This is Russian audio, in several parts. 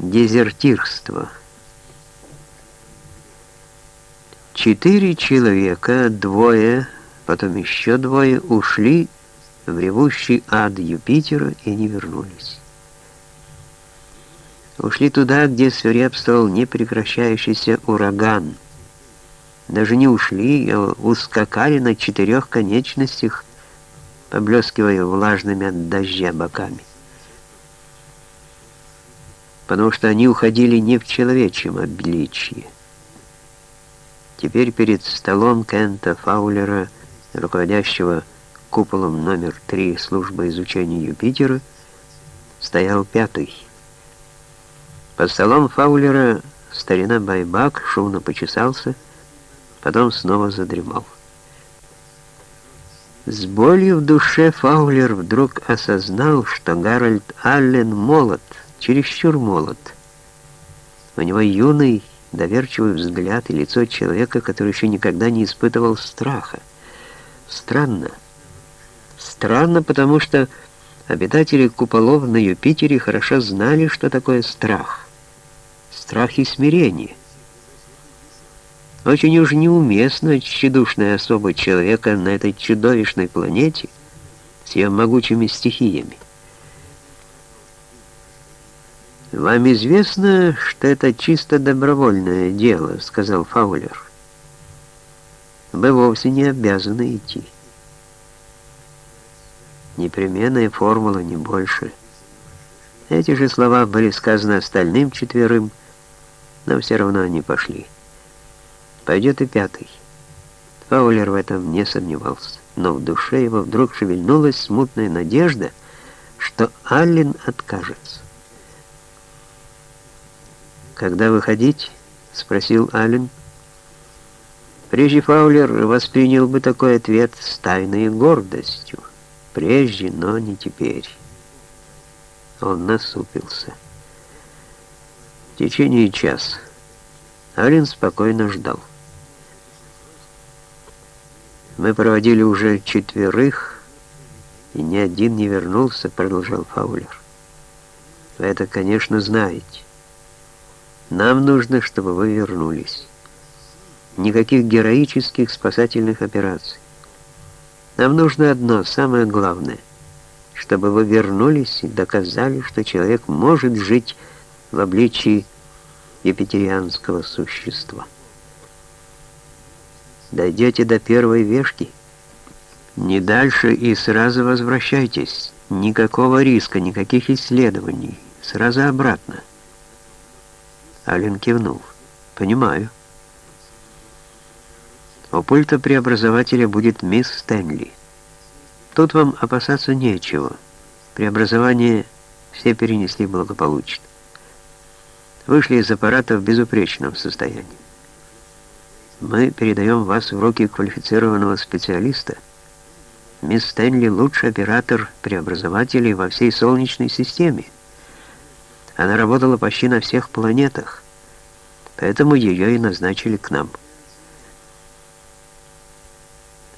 Дезертирство. Четыре человека, двое, потом еще двое, ушли в ревущий ад Юпитера и не вернулись. Ушли туда, где свирепствовал непрекращающийся ураган. Даже не ушли, а ускакали на четырех конечностях, поблескивая влажными от дождя боками. Потому что они уходили не в человечьем обличье. Теперь перед столом Кента Фаулера, руководящего куполом номер три службы изучения Юпитера, стоял пятый. Под столом Фаулера старина Байбак шумно почесался, потом снова задремал. С болью в душе Фаулер вдруг осознал, что Гарольд Аллен молод, чересчур молод. У него юный, доверчивый взгляд и лицо человека, который еще никогда не испытывал страха. Странно. Странно, потому что обитатели куполов на Юпитере хорошо знали, что такое страх. Страх и смирение. Очень уж неуместно тщедушная особа человека на этой чудовищной планете с ее могучими стихиями. «Вам известно, что это чисто добровольное дело», — сказал Фаулер. «Вы вовсе не обязаны идти. Непременная формула, не больше». Эти же слова были сказаны остальным четверым, но все равно они пошли. Пойдет и пятый. Фаулер в этом не сомневался, но в душе его вдруг шевельнулась смутная надежда, что Аллен откажется. «Когда выходить?» — спросил Аллен. Прежде Фаулер воспринял бы такой ответ с тайной гордостью. Прежде, но не теперь. Он насупился. В течение часа Аллен спокойно ждал. Мы проводили уже четверых, и ни один не вернулся, продолжал Фаулер. Вы это, конечно, знаете. Нам нужно, чтобы вы вернулись. Никаких героических спасательных операций. Нам нужно одно, самое главное, чтобы вы вернулись и доказали, что человек может жить в обличии епитерианского существа. Дойдете до первой вешки, не дальше и сразу возвращайтесь. Никакого риска, никаких исследований. Сразу обратно. Ален кивнул. «Понимаю». У пульта преобразователя будет мисс Стэнли. Тут вам опасаться нечего. Преобразование все перенесли благополучно. Вышли из аппарата в безупречном состоянии. Мы передаем вас в руки квалифицированного специалиста. Мисс Стэнли — лучший оператор преобразователей во всей Солнечной системе. Она работала почти на всех планетах, поэтому ее и назначили к нам.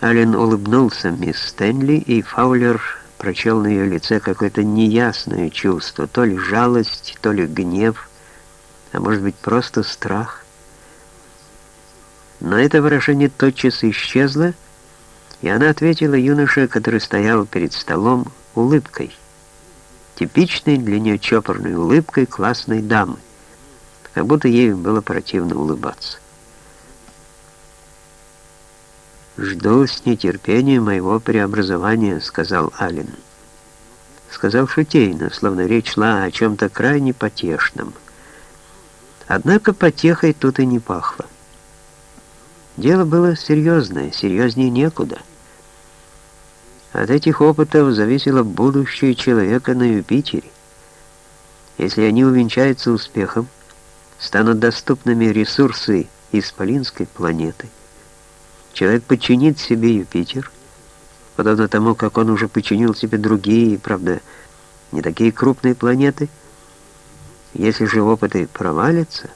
Ален улыбнулся мисс Стэнли, и Фаулер прочел на ее лице какое-то неясное чувство, то ли жалость, то ли гнев, а может быть просто страх. Но это выражение тотчас исчезло, и она ответила юноше, который стоял перед столом, улыбкой типичной для нее чопорной улыбкой классной дамы, как будто ей было противно улыбаться. «Жду с нетерпением моего преобразования», — сказал Ален. Сказал шутейно, словно речь шла о чем-то крайне потешном. Однако потехой тут и не пахло. Дело было серьезное, серьезнее некуда — от этих опытов зависело будущее человека на Юпитере. Если они увенчаются успехом, станут доступными ресурсы Исполинской планеты. Человек подчинит себе Юпитер, подобно тому, как он уже подчинил себе другие, правда, не такие крупные планеты. Если же опыты провалятся,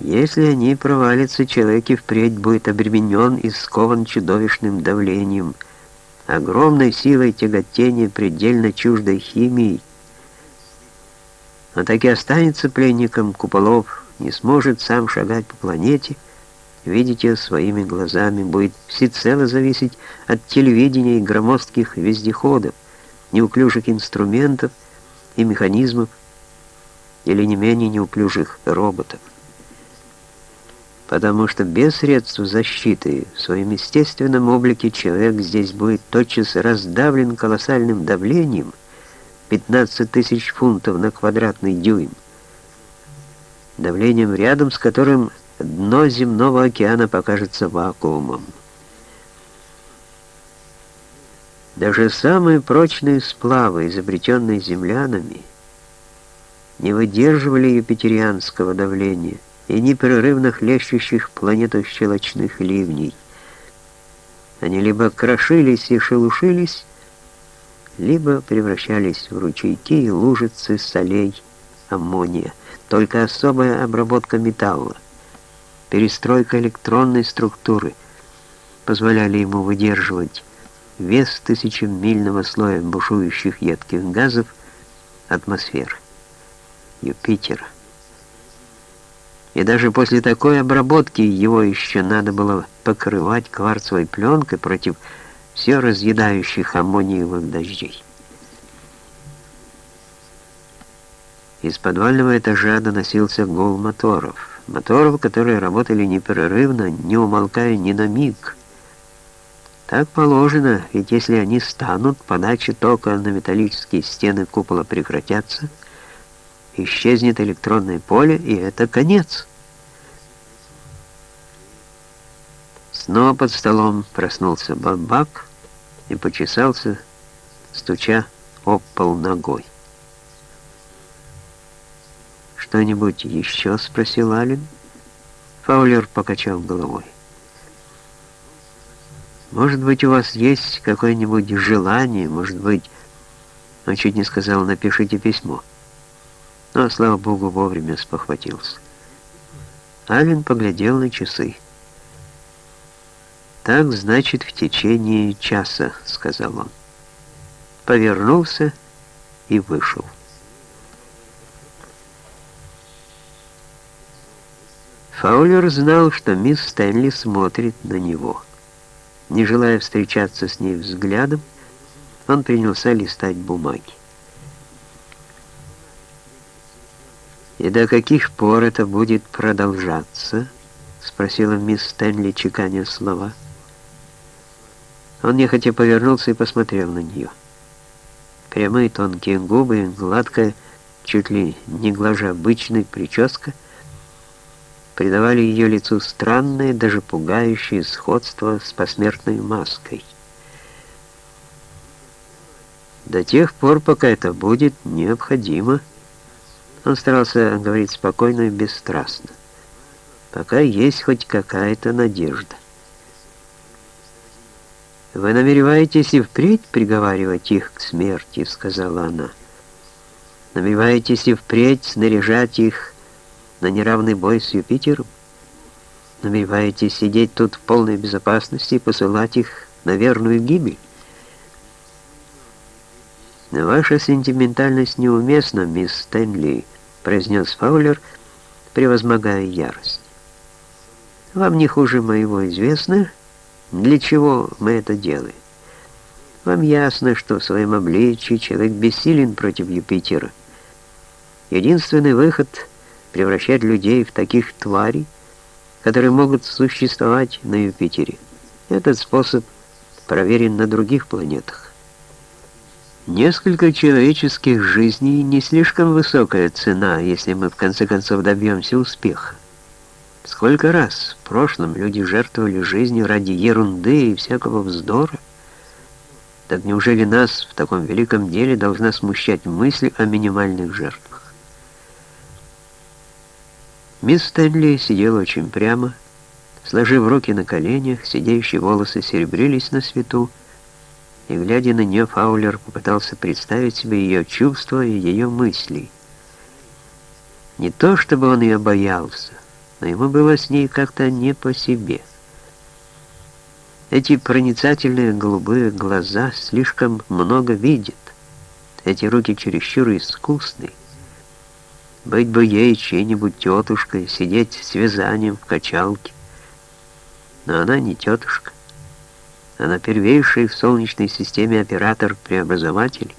если они провалятся, человек и впредь будет обременен и скован чудовищным давлением, огромной силой тяготения предельно чуждой химии, Он так и останется пленником куполов, не сможет сам шагать по планете, видеть ее своими глазами, будет всецело зависеть от телевидения и громоздких вездеходов, неуклюжих инструментов и механизмов, или не менее неуклюжих роботов. Потому что без средств защиты в своем естественном облике человек здесь будет тотчас раздавлен колоссальным давлением 15 тысяч фунтов на квадратный дюйм, давлением рядом с которым дно земного океана покажется вакуумом. Даже самые прочные сплавы, изобретенные землянами, не выдерживали юпитерианского давления и непрерывно хлещущих планету щелочных ливней. Они либо крошились и шелушились, либо превращались в ручейки и лужицы солей аммония. Только особая обработка металла, перестройка электронной структуры позволяли ему выдерживать вес тысячемильного слоя бушующих едких газов атмосферы. Юпитера. И даже после такой обработки его еще надо было покрывать кварцевой пленкой против все разъедающих аммониевых дождей. Из подвального этажа доносился гул моторов. Моторов, которые работали непрерывно, не умолкая ни на миг. Так положено, ведь если они станут, подача тока на металлические стены купола прекратятся — исчезнет электронное поле, и это конец. Снова под столом проснулся Бабак и почесался, стуча об пол ногой. «Что-нибудь еще?» — спросил Ален. Фаулер покачал головой. «Может быть, у вас есть какое-нибудь желание, может быть...» Он чуть не сказал «напишите письмо» но, слава богу, вовремя спохватился. Ален поглядел на часы. «Так, значит, в течение часа», — сказал он. Повернулся и вышел. Фаулер знал, что мисс Стэнли смотрит на него. Не желая встречаться с ней взглядом, он принялся листать бумаги. «И до каких пор это будет продолжаться?» — спросила мисс Стэнли, чеканя слова. Он нехотя повернулся и посмотрел на нее. Прямые тонкие губы, гладкая, чуть ли не глажа обычной прическа, придавали ее лицу странное, даже пугающее сходство с посмертной маской. До тех пор, пока это будет необходимо, — он старался говорить спокойно и бесстрастно. Пока есть хоть какая-то надежда. «Вы намереваетесь и впредь приговаривать их к смерти», — сказала она. «Намереваетесь и впредь снаряжать их на неравный бой с Юпитером? Намереваетесь сидеть тут в полной безопасности и посылать их на верную гибель?» «Ваша сентиментальность неуместна, мисс Стэнли», — произнес Фаулер, превозмогая ярость. «Вам не хуже моего известно, для чего мы это делаем. Вам ясно, что в своем обличии человек бессилен против Юпитера. Единственный выход — превращать людей в таких тварей, которые могут существовать на Юпитере. Этот способ проверен на других планетах. Несколько человеческих жизней не слишком высокая цена, если мы в конце концов добьемся успеха. Сколько раз в прошлом люди жертвовали жизнью ради ерунды и всякого вздора? Так неужели нас в таком великом деле должна смущать мысль о минимальных жертвах? Мисс Стэнли сидела очень прямо, сложив руки на коленях, сидящие волосы серебрились на свету, и, глядя на нее, Фаулер попытался представить себе ее чувства и ее мысли. Не то, чтобы он ее боялся, но ему было с ней как-то не по себе. Эти проницательные голубые глаза слишком много видят, эти руки чересчур искусны. Быть бы ей чьей-нибудь тетушкой, сидеть с вязанием в качалке. Но она не тетушка. Она первейший в Солнечной системе оператор-преобразователь,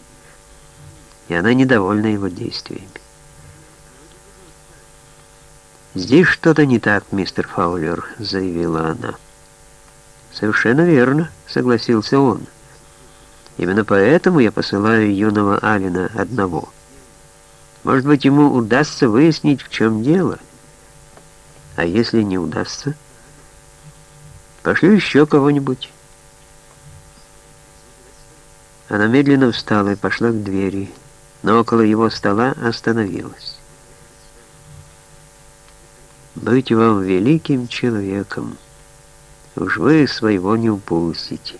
и она недовольна его действиями. «Здесь что-то не так, мистер Фаулер», — заявила она. «Совершенно верно», — согласился он. «Именно поэтому я посылаю юного Алина одного. Может быть, ему удастся выяснить, в чем дело. А если не удастся, пошлю еще кого-нибудь». Она медленно встала и пошла к двери, но около его стола остановилась. «Быть вам великим человеком, уж вы своего не упустите.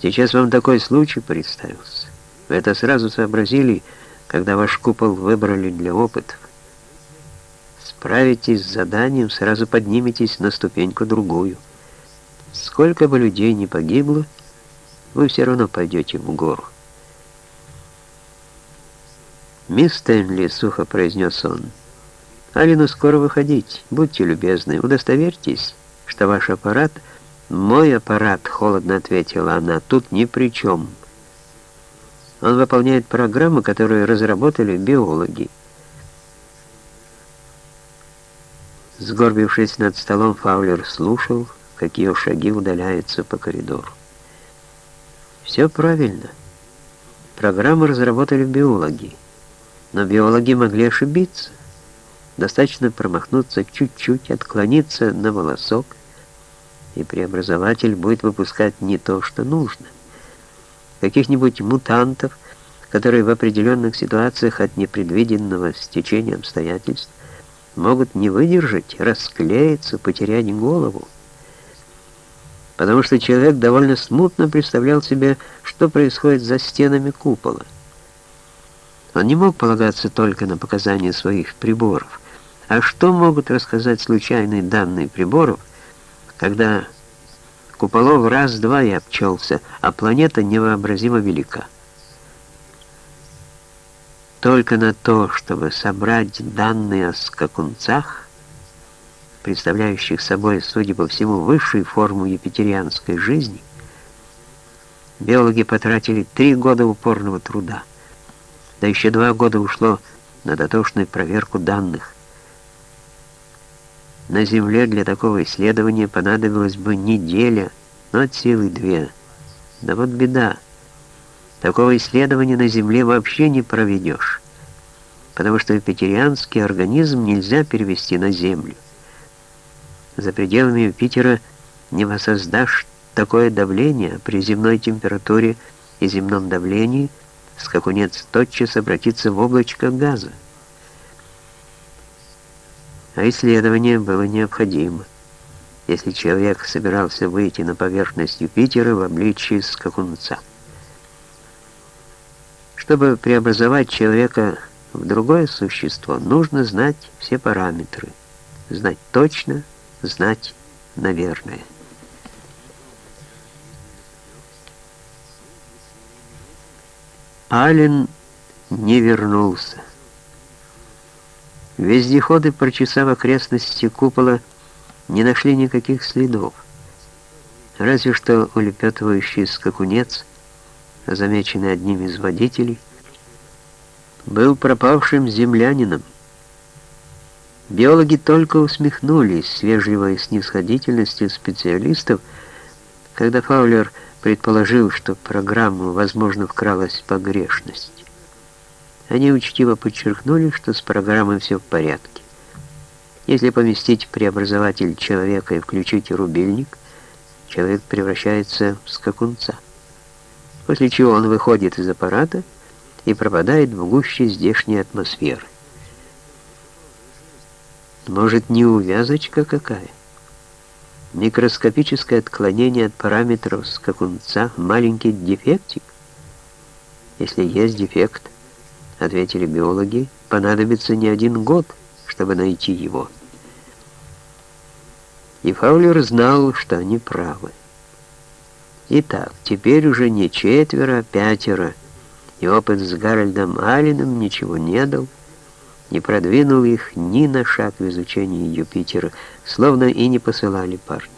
Сейчас вам такой случай представился. Вы это сразу сообразили, когда ваш купол выбрали для опытов. Справитесь с заданием, сразу подниметесь на ступеньку другую. Сколько бы людей не погибло, вы все равно пойдете в гору. «Мисс Стэнли», — сухо произнес он, — «Алину скоро выходить. Будьте любезны, удостоверьтесь, что ваш аппарат...» «Мой аппарат», — холодно ответила она, — «тут ни при чем. Он выполняет программу, которую разработали биологи». Сгорбившись над столом, Фаулер слушал, как ее шаги удаляются по коридору. Все правильно. Программу разработали биологи. Но биологи могли ошибиться. Достаточно промахнуться чуть-чуть, отклониться на волосок, и преобразователь будет выпускать не то, что нужно. Каких-нибудь мутантов, которые в определенных ситуациях от непредвиденного стечения обстоятельств могут не выдержать, расклеиться, потерять голову потому что человек довольно смутно представлял себе, что происходит за стенами купола. Он не мог полагаться только на показания своих приборов. А что могут рассказать случайные данные приборов, когда куполов раз-два и обчелся, а планета невообразимо велика? Только на то, чтобы собрать данные о скакунцах, представляющих собой, судя по всему, высшую форму юпитерианской жизни, биологи потратили три года упорного труда. Да еще два года ушло на дотошную проверку данных. На Земле для такого исследования понадобилась бы неделя, но от силы две. Да вот беда. Такого исследования на Земле вообще не проведешь, потому что юпитерианский организм нельзя перевести на Землю. За пределами Юпитера не воссоздашь такое давление при земной температуре и земном давлении, скакунец тотчас обратится в облачко газа. А исследование было необходимо, если человек собирался выйти на поверхность Юпитера в обличии скакунца. Чтобы преобразовать человека в другое существо, нужно знать все параметры, знать точно, знать, наверное. Ален не вернулся. Вездеходы, прочесав окрестности купола, не нашли никаких следов. Разве что улепетывающий скакунец, замеченный одним из водителей, был пропавшим землянином. Биологи только усмехнулись с вежливой снисходительностью специалистов, когда Фаулер предположил, что программу, возможно, вкралась погрешность. Они учтиво подчеркнули, что с программой все в порядке. Если поместить преобразователь человека и включить рубильник, человек превращается в скакунца, после чего он выходит из аппарата и пропадает в гуще здешней атмосферы. Может, не увязочка какая? Микроскопическое отклонение от параметров скакунца, маленький дефектик? Если есть дефект, ответили биологи, понадобится не один год, чтобы найти его. И Фаулер знал, что они правы. Итак, теперь уже не четверо, а пятеро, и опыт с Гарольдом Алленом ничего не дал, не продвинул их ни на шаг в изучении Юпитера, словно и не посылали парни.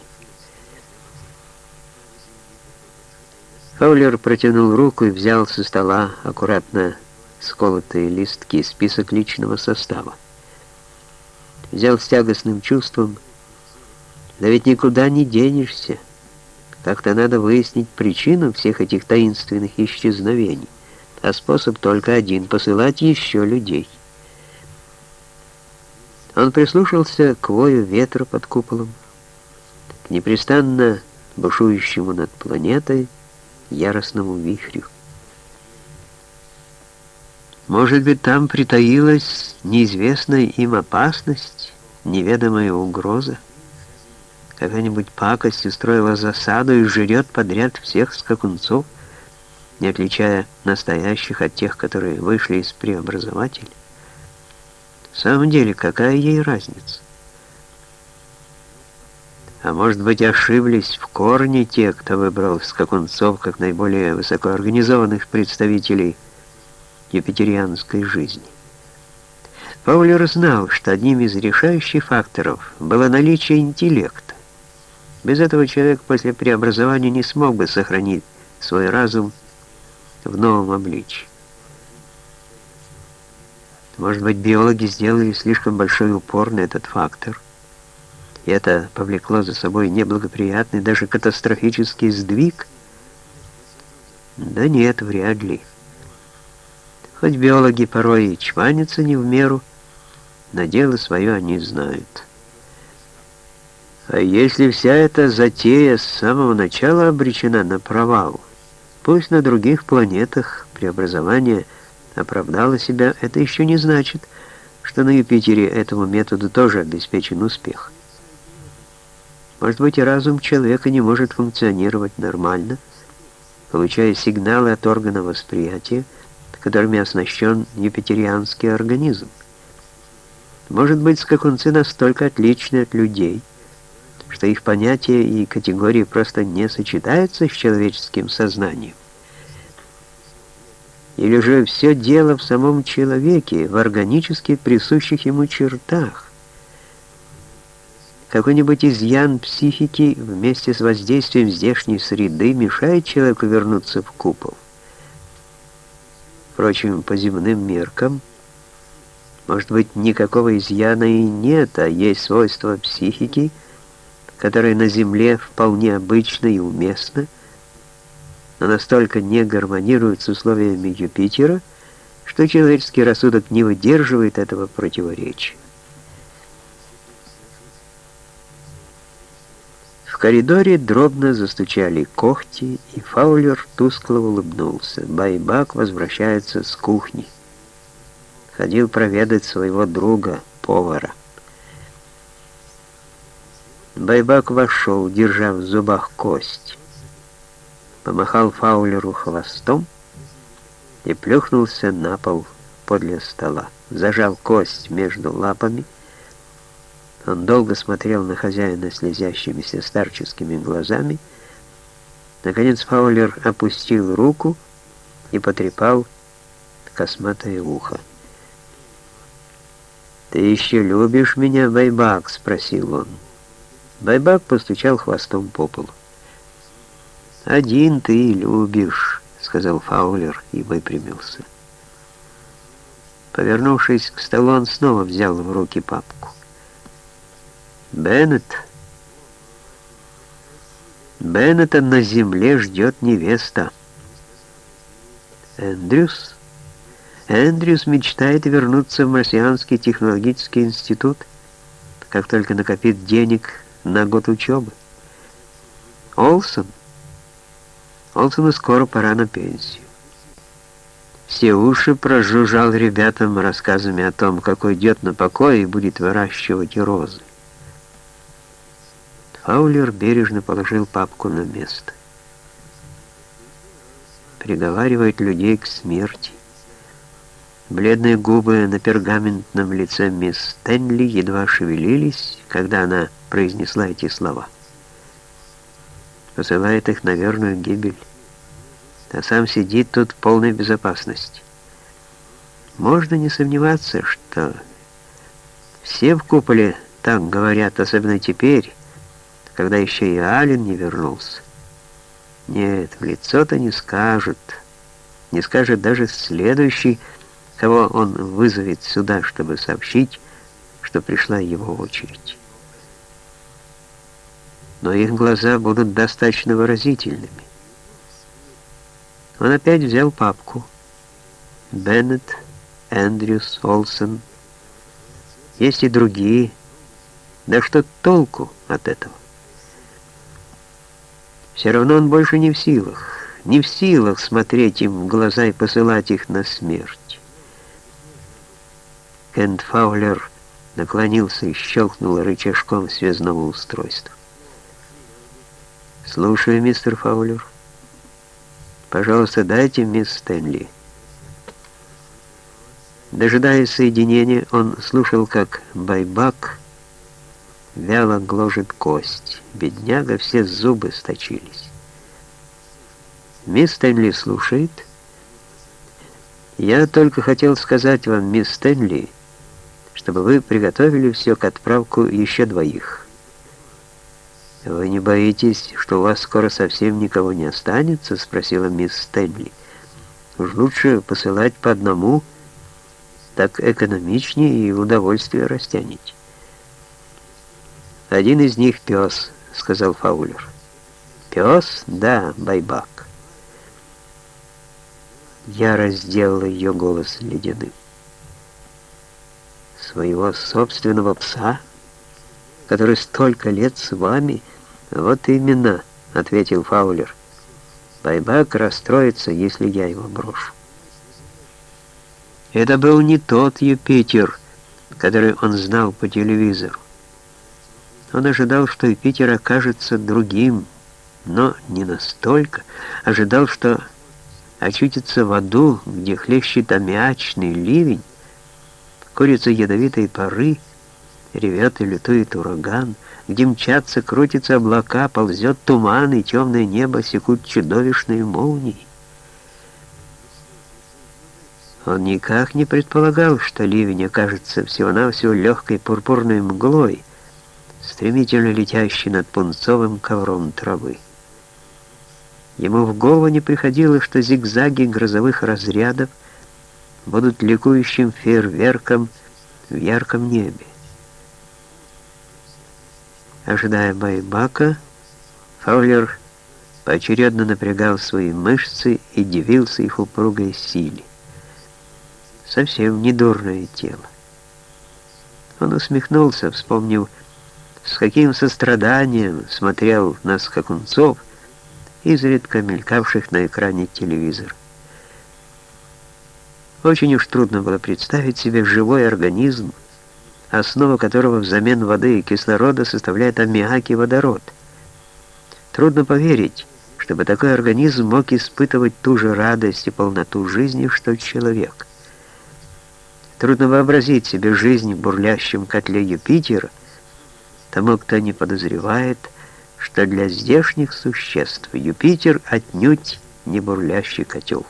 Фаулер протянул руку и взял со стола аккуратно сколотые листки, список личного состава. Взял с тягостным чувством, да ведь никуда не денешься. Как-то надо выяснить причину всех этих таинственных исчезновений, а способ только один — посылать еще людей. Он прислушался к вою ветра под куполом, к непрестанно бушующему над планетой яростному вихрю. Может быть, там притаилась неизвестная им опасность, неведомая угроза? Какая-нибудь пакость устроила засаду и жрет подряд всех скакунцов, не отличая настоящих от тех, которые вышли из преобразователя? В самом деле, какая ей разница? А может быть, ошиблись в корне те, кто выбрал скакунцов как наиболее высокоорганизованных представителей юпитерианской жизни. Паулер знал, что одним из решающих факторов было наличие интеллекта. Без этого человек после преобразования не смог бы сохранить свой разум в новом обличии. Может быть, биологи сделали слишком большой упор на этот фактор, и это повлекло за собой неблагоприятный, даже катастрофический сдвиг? Да нет, вряд ли. Хоть биологи порой и чванятся не в меру, но дело свое они знают. А если вся эта затея с самого начала обречена на провал, пусть на других планетах преобразование оправдало себя, это еще не значит, что на Юпитере этому методу тоже обеспечен успех. Может быть, и разум человека не может функционировать нормально, получая сигналы от органа восприятия, которыми оснащен юпитерианский организм. Может быть, скакунцы настолько отличны от людей, что их понятия и категории просто не сочетаются с человеческим сознанием. Или же все дело в самом человеке, в органически присущих ему чертах. Какой-нибудь изъян психики вместе с воздействием здешней среды мешает человеку вернуться в купол. Впрочем, по земным меркам, может быть, никакого изъяна и нет, а есть свойства психики, которые на Земле вполне обычны и уместны, но настолько не гармонируют с условиями Юпитера, что человеческий рассудок не выдерживает этого противоречия. Коридоре дробно застучали когти, и Фаулер тускло улыбнулся. Байбак возвращается с кухни. Ходил проведать своего друга, повара. Байбак вошел, держа в зубах кость. Помахал Фаулеру хвостом и плюхнулся на пол подле стола. Зажал кость между лапами он долго смотрел на хозяина слезящимися старческими глазами. Наконец Фаулер опустил руку и потрепал косматое ухо. «Ты еще любишь меня, Байбак?» — спросил он. Байбак постучал хвостом по полу. «Один ты любишь», — сказал Фаулер и выпрямился. Повернувшись к столу, он снова взял в руки папку. Беннет. Беннета на земле ждет невеста. Эндрюс. Эндрюс мечтает вернуться в Марсианский технологический институт, как только накопит денег на год учебы. Олсон. Олсону скоро пора на пенсию. Все уши прожужжал ребятам рассказами о том, как уйдет на покой и будет выращивать розы. Фаулер бережно положил папку на место. Приговаривает людей к смерти. Бледные губы на пергаментном лице мисс Стэнли едва шевелились, когда она произнесла эти слова. Посылает их на верную гибель, а сам сидит тут в полной безопасности. Можно не сомневаться, что все в куполе так говорят, особенно теперь, когда еще и Ален не вернулся. Нет, в лицо-то не скажет. Не скажет даже следующий, кого он вызовет сюда, чтобы сообщить, что пришла его очередь. Но их глаза будут достаточно выразительными. Он опять взял папку. Беннет, Эндрюс, Олсен. Есть и другие. Да что толку от этого? Все равно он больше не в силах, не в силах смотреть им в глаза и посылать их на смерть. Кент Фаулер наклонился и щелкнул рычажком связного устройства. «Слушаю, мистер Фаулер. Пожалуйста, дайте мисс Стэнли». Дожидаясь соединения, он слушал, как байбак вяло гложет кость. Бедняга, все зубы сточились. Мисс Стэнли слушает. Я только хотел сказать вам, мисс Стэнли, чтобы вы приготовили все к отправку еще двоих. Вы не боитесь, что у вас скоро совсем никого не останется? спросила мисс Стэнли. Уж лучше посылать по одному, так экономичнее и удовольствие растянете. «Один из них пес», — сказал Фаулер. «Пес? Да, байбак». Я разделал ее голос ледяным. «Своего собственного пса, который столько лет с вами?» «Вот именно», — ответил Фаулер. «Байбак расстроится, если я его брошу». Это был не тот Юпитер, который он знал по телевизору. Он ожидал, что Юпитер окажется другим, но не настолько. Ожидал, что очутится в аду, где хлещет аммиачный ливень, курица ядовитой поры, ревет и лютует ураган, где мчатся, крутятся облака, ползет туман, и темное небо секут чудовищные молнии. Он никак не предполагал, что ливень окажется всего-навсего легкой пурпурной мглой, стремительно летящий над пунцовым ковром травы. Ему в голову не приходило, что зигзаги грозовых разрядов будут ликующим фейерверком в ярком небе. Ожидая байбака, Фаулер поочередно напрягал свои мышцы и дивился их упругой силе. Совсем недурное тело. Он усмехнулся, вспомнив, с каким состраданием смотрел на скакунцов, изредка мелькавших на экране телевизора. Очень уж трудно было представить себе живой организм, основа которого взамен воды и кислорода составляет аммиак и водород. Трудно поверить, чтобы такой организм мог испытывать ту же радость и полноту жизни, что человек. Трудно вообразить себе жизнь в бурлящем котле Юпитера, тому, кто не подозревает, что для здешних существ Юпитер отнюдь не бурлящий котел.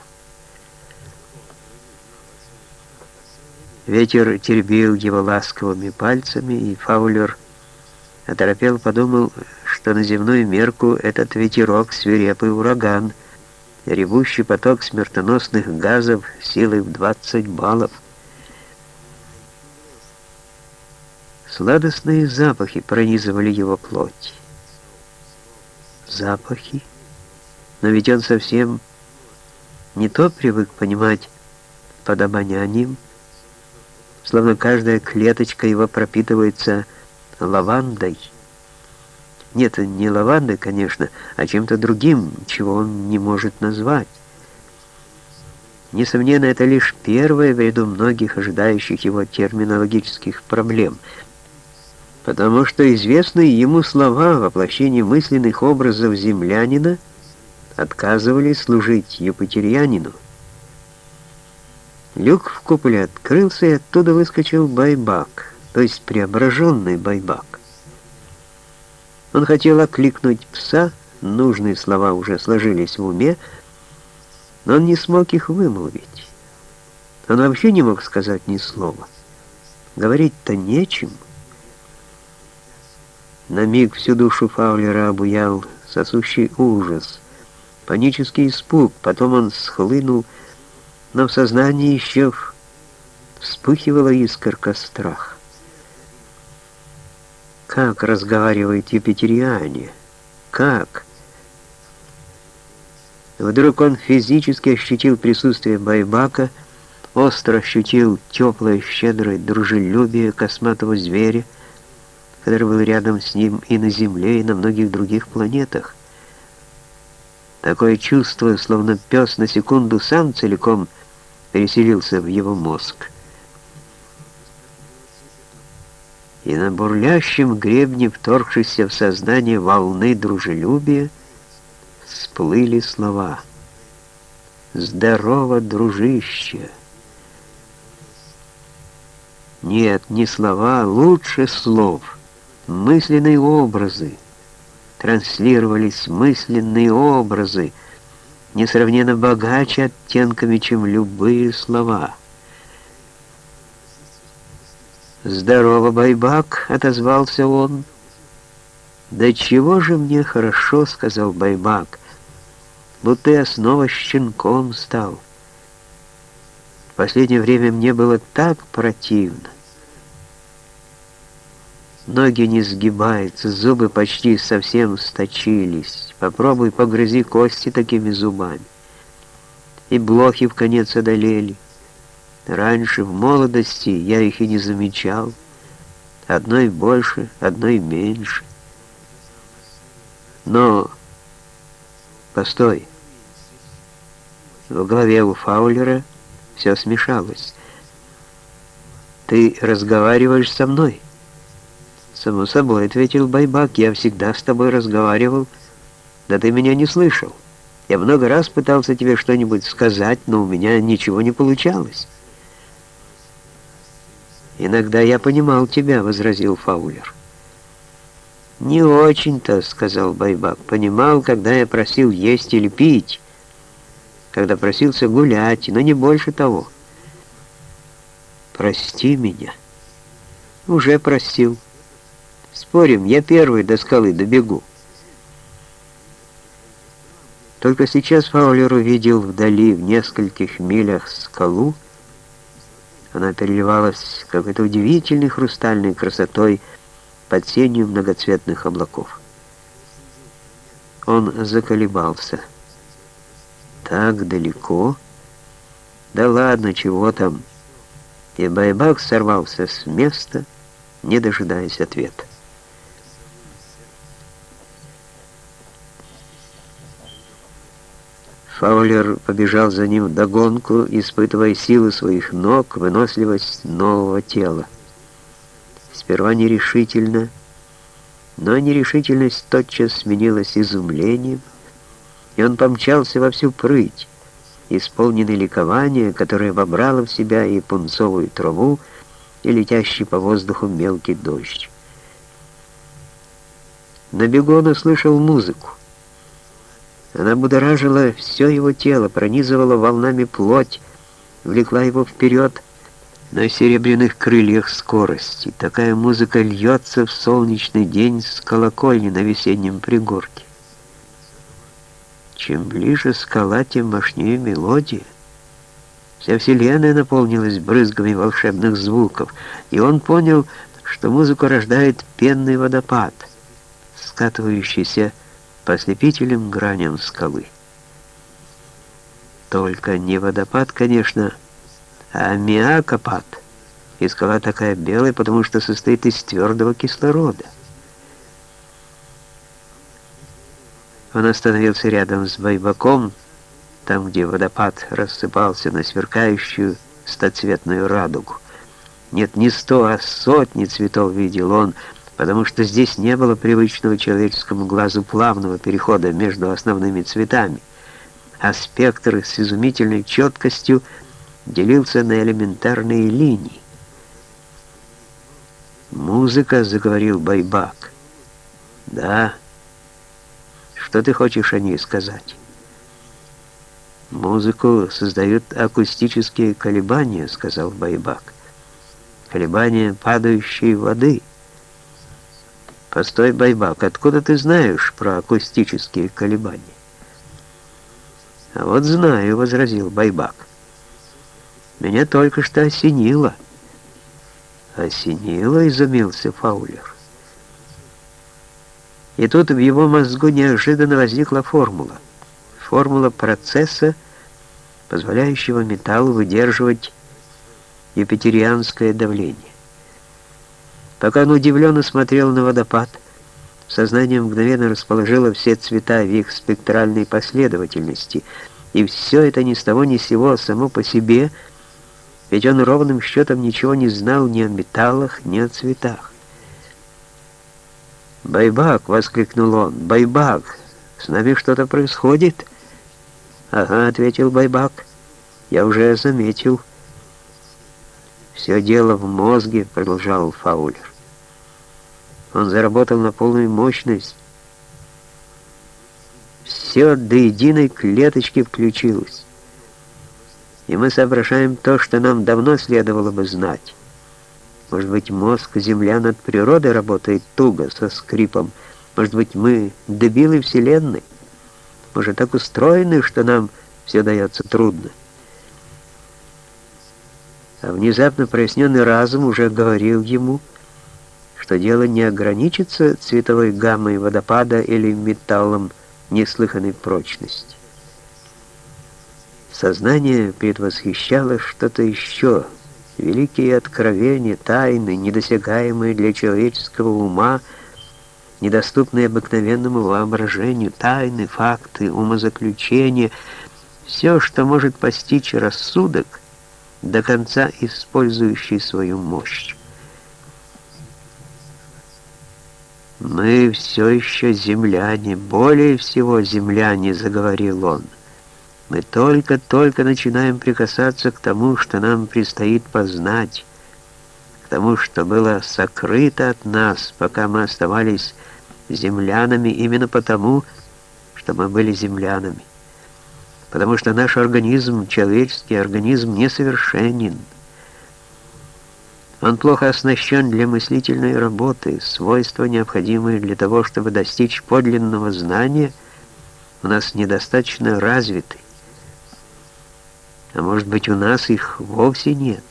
Ветер теребил его ласковыми пальцами, и Фаулер оторопел, подумал, что на земную мерку этот ветерок — свирепый ураган, ревущий поток смертоносных газов силой в 20 баллов. Сладостные запахи пронизывали его плоть. Запахи? Но ведь он совсем не то привык понимать под обонянием, словно каждая клеточка его пропитывается лавандой. Нет, не лавандой, конечно, а чем-то другим, чего он не может назвать. Несомненно, это лишь первое в ряду многих ожидающих его терминологических проблем — потому что известные ему слова воплощения мысленных образов землянина отказывали служить юпитерианину. Люк в куполе открылся, и оттуда выскочил байбак, то есть преображенный байбак. Он хотел окликнуть пса, нужные слова уже сложились в уме, но он не смог их вымолвить. Он вообще не мог сказать ни слова. Говорить-то нечем. На миг всю душу Фаулера обуял сосущий ужас, панический испуг, потом он схлынул, но в сознании еще вспыхивала искорка страх. Как разговаривает юпитериане? Как? Вдруг он физически ощутил присутствие Байбака, остро ощутил теплое, щедрое дружелюбие косматого зверя, который был рядом с ним и на Земле, и на многих других планетах. Такое чувство, словно пес на секунду сам целиком переселился в его мозг. И на бурлящем гребне, вторгшейся в сознание волны дружелюбия, всплыли слова «Здорово, дружище!» Нет, не слова, лучше слов, мысленные образы. Транслировались мысленные образы, несравненно богаче оттенками, чем любые слова. «Здорово, Байбак!» — отозвался он. «Да чего же мне хорошо!» — сказал Байбак. «Будто я снова щенком стал. В последнее время мне было так противно. Ноги не сгибаются, зубы почти совсем сточились. Попробуй погрызи кости такими зубами. И блохи в конец одолели. Раньше, в молодости, я их и не замечал. Одной больше, одной меньше. Но... Постой. В голове у Фаулера все смешалось. «Ты разговариваешь со мной?» «Само собой», — ответил Байбак, — «я всегда с тобой разговаривал, да ты меня не слышал. Я много раз пытался тебе что-нибудь сказать, но у меня ничего не получалось». «Иногда я понимал тебя», — возразил Фаулер. «Не очень-то», — сказал Байбак. «Понимал, когда я просил есть или пить, когда просился гулять, но не больше того». «Прости меня». «Уже простил. Спорим, я первый до скалы добегу». Только сейчас Фаулер увидел вдали, в нескольких милях скалу, она переливалась какой-то удивительной хрустальной красотой под сенью многоцветных облаков. Он заколебался. Так далеко? Да ладно, чего там? И Байбак сорвался с места, не дожидаясь ответа. Фаулер побежал за ним догонку, испытывая силы своих ног, выносливость нового тела. Сперва нерешительно, но нерешительность тотчас сменилась изумлением, и он помчался во всю прыть, исполненный ликования, которое вобрало в себя и пунцовую траву, и летящий по воздуху мелкий дождь. На бегу он услышал музыку. Она будоражила все его тело, пронизывала волнами плоть, влекла его вперед на серебряных крыльях скорости. Такая музыка льется в солнечный день с колокольни на весеннем пригорке. Чем ближе скала, тем мощнее мелодия. Вся вселенная наполнилась брызгами волшебных звуков, и он понял, что музыку рождает пенный водопад, скатывающийся по ослепительным граням скалы. Только не водопад, конечно, а аммиакопад. И скала такая белая, потому что состоит из твердого кислорода. Он остановился рядом с байбаком, там, где водопад рассыпался на сверкающую стоцветную радугу. Нет, не сто, а сотни цветов видел он, потому что здесь не было привычного человеческому глазу плавного перехода между основными цветами, а спектр с изумительной четкостью делился на элементарные линии. «Музыка», — заговорил Байбак. «Да. Что ты хочешь о ней сказать?» «Музыку создают акустические колебания», — сказал Байбак. «Колебания падающей воды». «Постой, Байбак, откуда ты знаешь про акустические колебания?» «А вот знаю», — возразил Байбак. «Меня только что осенило». «Осенило?» — изумился Фаулер. И тут в его мозгу неожиданно возникла формула. Формула процесса, позволяющего металлу выдерживать юпитерианское давление. Пока он удивленно смотрел на водопад, сознание мгновенно расположило все цвета в их спектральной последовательности, и все это ни с того ни с сего само по себе, ведь он ровным счетом ничего не знал ни о металлах, ни о цветах. «Байбак!» — воскликнул он. «Байбак! С нами что-то происходит?» «Ага», — ответил Байбак, — «я уже заметил». «Все дело в мозге», — продолжал Фаулер. Он заработал на полную мощность. Все до единой клеточки включилось. И мы соображаем то, что нам давно следовало бы знать. Может быть, мозг землян от природы работает туго, со скрипом. Может быть, мы дебилы Вселенной? Мы же так устроены, что нам все дается трудно. А внезапно проясненный разум уже говорил ему, что дело не ограничится цветовой гаммой водопада или металлом неслыханной прочности. Сознание предвосхищало что-то еще, великие откровения, тайны, недосягаемые для человеческого ума, недоступные обыкновенному воображению, тайны, факты, умозаключения, все, что может постичь рассудок, до конца использующий свою мощь. «Мы все еще земляне, более всего земляне», — заговорил он. «Мы только-только начинаем прикасаться к тому, что нам предстоит познать, к тому, что было сокрыто от нас, пока мы оставались землянами именно потому, что мы были землянами, потому что наш организм, человеческий организм, несовершенен. Он плохо оснащен для мыслительной работы, свойства, необходимые для того, чтобы достичь подлинного знания, у нас недостаточно развиты. А может быть, у нас их вовсе нет.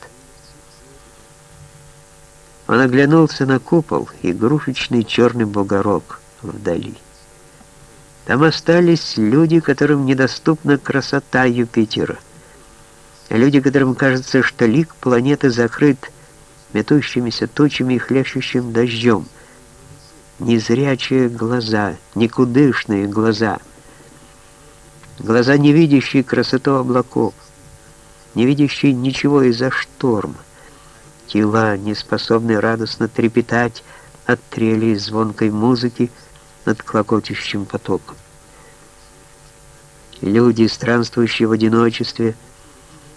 Он оглянулся на купол, игрушечный черный бугорок вдали. Там остались люди, которым недоступна красота Юпитера. Люди, которым кажется, что лик планеты закрыт метущимися тучами и хлещущим дождем. Незрячие глаза, никудышные глаза. Глаза, не видящие красоту облаков, не видящие ничего из-за шторма. Тела, не способные радостно трепетать от трели звонкой музыки над клокочущим потоком. Люди, странствующие в одиночестве,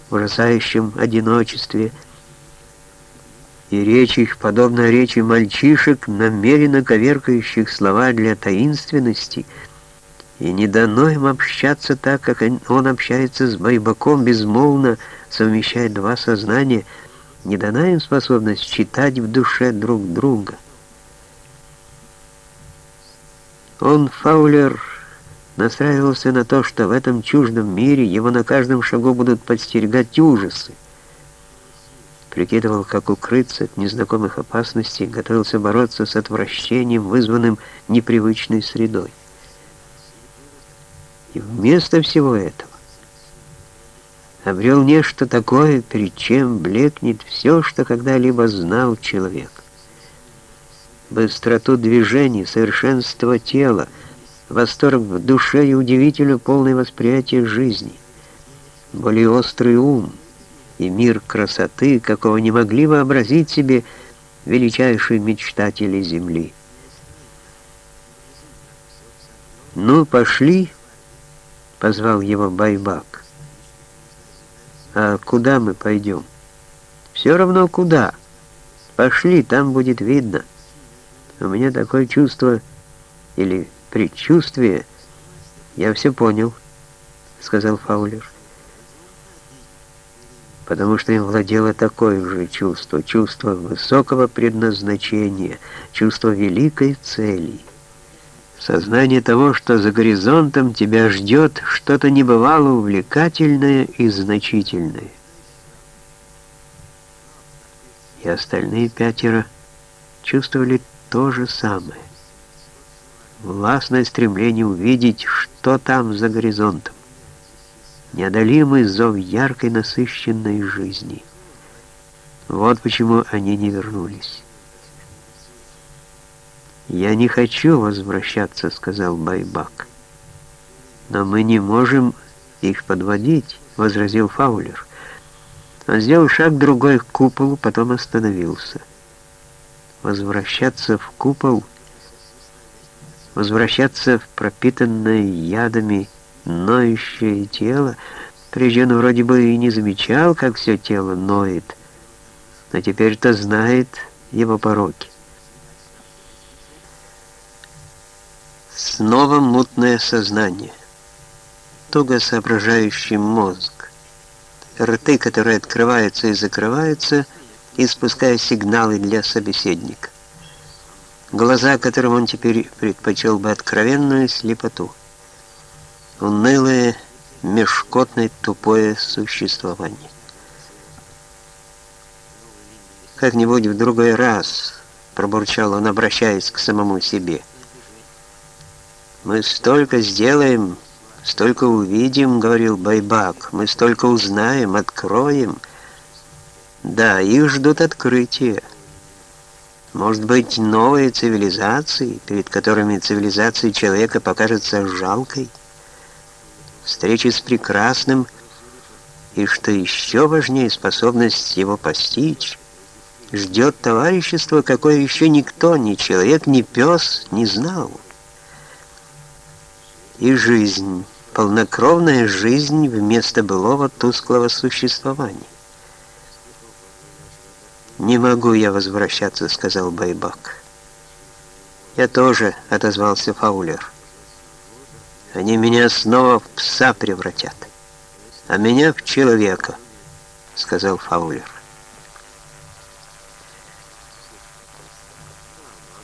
в ужасающем одиночестве, и речь их, подобно речи мальчишек, намеренно коверкающих слова для таинственности, и не дано им общаться так, как он общается с Байбаком, безмолвно совмещая два сознания, не дана им способность читать в душе друг друга. Он, Фаулер, настраивался на то, что в этом чуждом мире его на каждом шагу будут подстерегать ужасы, прикидывал, как укрыться от незнакомых опасностей, готовился бороться с отвращением, вызванным непривычной средой. И вместо всего этого обрел нечто такое, перед чем блекнет все, что когда-либо знал человек. Быстроту движений, совершенство тела, восторг в душе и удивительно полное восприятие жизни, более острый ум — и мир красоты, какого не могли вообразить себе величайшие мечтатели Земли. «Ну, пошли», — позвал его Байбак. «А куда мы пойдем?» «Все равно куда. Пошли, там будет видно. У меня такое чувство или предчувствие. Я все понял», — сказал Фаулер. Потому что им владело такое же чувство, чувство высокого предназначения, чувство великой цели. Сознание того, что за горизонтом тебя ждет что-то небывало увлекательное и значительное. И остальные пятеро чувствовали то же самое. Властное стремление увидеть, что там за горизонтом неодолимый зов яркой насыщенной жизни. Вот почему они не вернулись. «Я не хочу возвращаться», — сказал Байбак. «Но мы не можем их подводить», — возразил Фаулер. Он сделал шаг другой к куполу, потом остановился. Возвращаться в купол, возвращаться в пропитанное ядами ноющее тело, прежде он вроде бы и не замечал, как все тело ноет, но теперь-то знает его пороки. Снова мутное сознание, туго соображающий мозг, рты, которые открываются и закрываются, испуская сигналы для собеседника. Глаза, которым он теперь предпочел бы откровенную слепоту унылое, мешкотное, тупое существование. «Как-нибудь в другой раз», — пробурчал он, обращаясь к самому себе. «Мы столько сделаем, столько увидим», — говорил Байбак, «мы столько узнаем, откроем». Да, их ждут открытия. Может быть, новые цивилизации, перед которыми цивилизация человека покажется жалкой встречи с прекрасным и, что еще важнее, способность его постичь, ждет товарищество, какое еще никто, ни человек, ни пес не знал. И жизнь, полнокровная жизнь вместо былого тусклого существования. «Не могу я возвращаться», — сказал Байбак. «Я тоже», — отозвался Фаулер. Они меня снова в пса превратят, а меня в человека, сказал Фаулер.